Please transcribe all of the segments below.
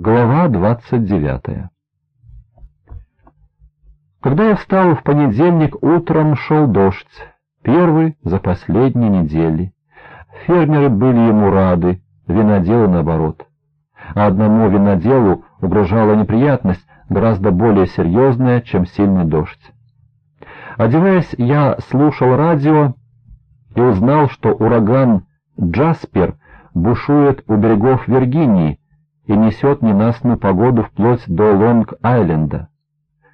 Глава 29 Когда я встал в понедельник, утром шел дождь, первый за последние недели. Фермеры были ему рады, виноделы наоборот. А одному виноделу угрожала неприятность, гораздо более серьезная, чем сильный дождь. Одеваясь, я слушал радио и узнал, что ураган «Джаспер» бушует у берегов Виргинии, и несет ненастную погоду вплоть до Лонг-Айленда.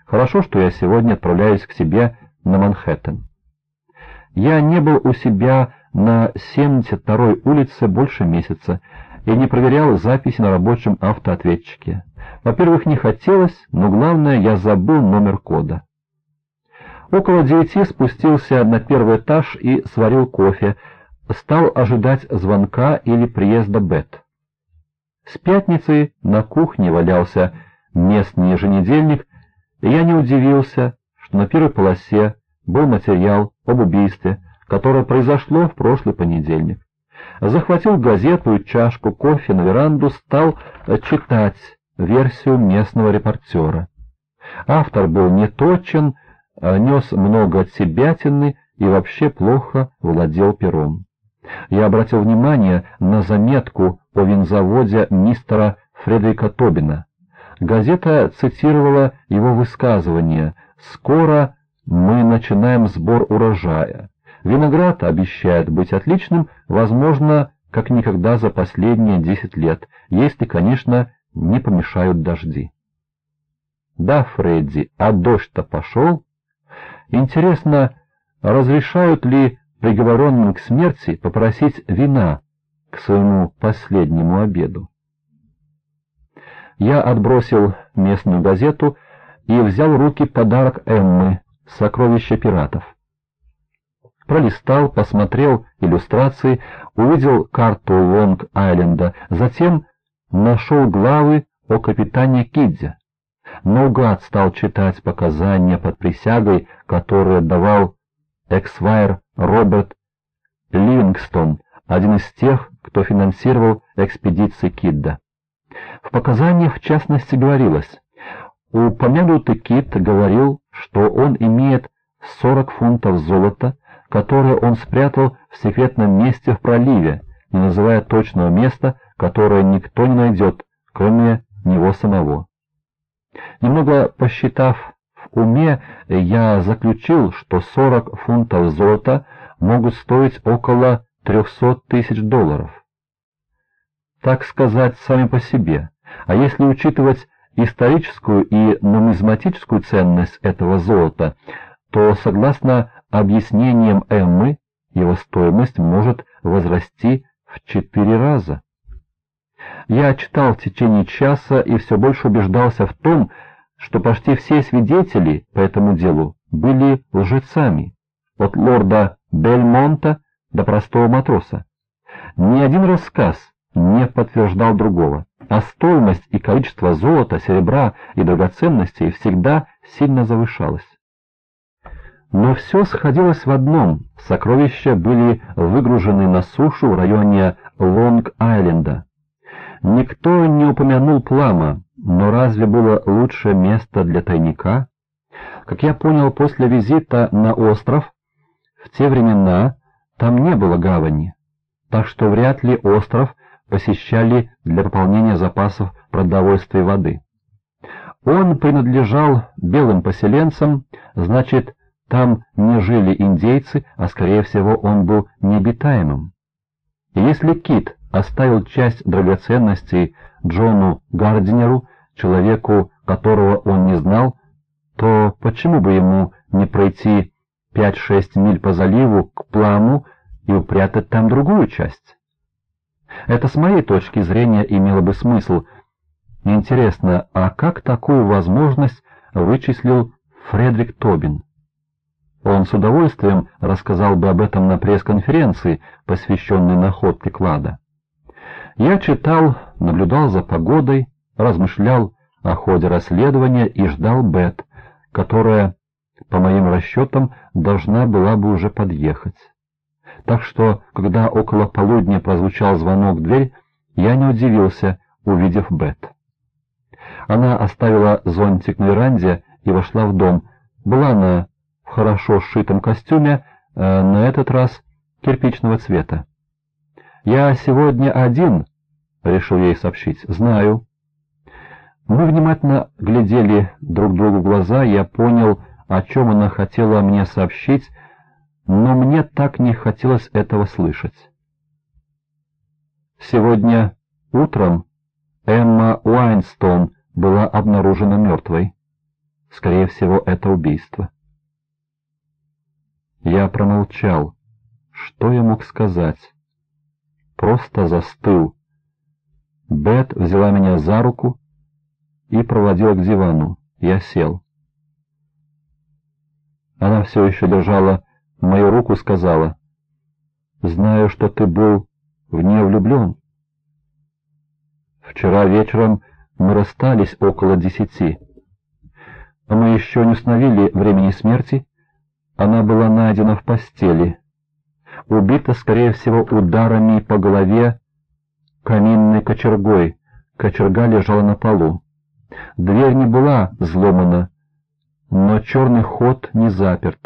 Хорошо, что я сегодня отправляюсь к себе на Манхэттен. Я не был у себя на 72-й улице больше месяца и не проверял записи на рабочем автоответчике. Во-первых, не хотелось, но главное, я забыл номер кода. Около девяти спустился на первый этаж и сварил кофе, стал ожидать звонка или приезда Бет. С пятницы на кухне валялся местный еженедельник, и я не удивился, что на первой полосе был материал об убийстве, которое произошло в прошлый понедельник. Захватил газету и чашку кофе на веранду, стал читать версию местного репортера. Автор был неточен, нес много отсебятины и вообще плохо владел пером. Я обратил внимание на заметку о винзаводе мистера Фредерика Тобина. Газета цитировала его высказывание «Скоро мы начинаем сбор урожая. Виноград обещает быть отличным, возможно, как никогда за последние десять лет, если, конечно, не помешают дожди». «Да, Фредди, а дождь-то пошел?» «Интересно, разрешают ли приговоренным к смерти попросить вина к своему последнему обеду. Я отбросил местную газету и взял в руки подарок Эммы «Сокровища пиратов». Пролистал, посмотрел иллюстрации, увидел карту Лонг-Айленда, затем нашел главы о капитане Кидзе. Наугад стал читать показания под присягой, которые давал Эксвайр Роберт Ливингстон, один из тех, кто финансировал экспедиции Кидда. В показаниях в частности говорилось, упомянутый Кид говорил, что он имеет 40 фунтов золота, которые он спрятал в секретном месте в проливе, не называя точного места, которое никто не найдет, кроме него самого. Немного посчитав уме, я заключил, что 40 фунтов золота могут стоить около 300 тысяч долларов. Так сказать, сами по себе. А если учитывать историческую и нумизматическую ценность этого золота, то, согласно объяснениям Эммы, его стоимость может возрасти в четыре раза. Я читал в течение часа и все больше убеждался в том, что почти все свидетели по этому делу были лжецами, от лорда Бельмонта до простого матроса. Ни один рассказ не подтверждал другого, а стоимость и количество золота, серебра и драгоценностей всегда сильно завышалась. Но все сходилось в одном — сокровища были выгружены на сушу в районе Лонг-Айленда. Никто не упомянул Плама, но разве было лучшее место для тайника? Как я понял после визита на остров, в те времена там не было гавани, так что вряд ли остров посещали для пополнения запасов продовольствия и воды. Он принадлежал белым поселенцам, значит, там не жили индейцы, а скорее всего он был необитаемым. И если Кит оставил часть драгоценностей Джону Гардинеру, человеку, которого он не знал, то почему бы ему не пройти 5-6 миль по заливу к Пламу и упрятать там другую часть? Это с моей точки зрения имело бы смысл. Интересно, а как такую возможность вычислил Фредерик Тобин? Он с удовольствием рассказал бы об этом на пресс-конференции, посвященной находке клада. Я читал, наблюдал за погодой, размышлял о ходе расследования и ждал Бет, которая, по моим расчетам, должна была бы уже подъехать. Так что, когда около полудня прозвучал звонок в дверь, я не удивился, увидев Бет. Она оставила зонтик на веранде и вошла в дом. Была она в хорошо сшитом костюме, э, на этот раз кирпичного цвета. «Я сегодня один», — решил ей сообщить. «Знаю». Мы внимательно глядели друг другу в глаза, я понял, о чем она хотела мне сообщить, но мне так не хотелось этого слышать. Сегодня утром Эмма Уайнстон была обнаружена мертвой. Скорее всего, это убийство. Я промолчал. Что я мог сказать? Просто застыл. Бет взяла меня за руку и проводила к дивану. Я сел. Она все еще держала мою руку сказала, «Знаю, что ты был в нее влюблен. Вчера вечером мы расстались около десяти. Мы еще не установили времени смерти. Она была найдена в постели. Убита, скорее всего, ударами по голове каминной кочергой. Кочерга лежала на полу. Дверь не была взломана, но черный ход не заперт.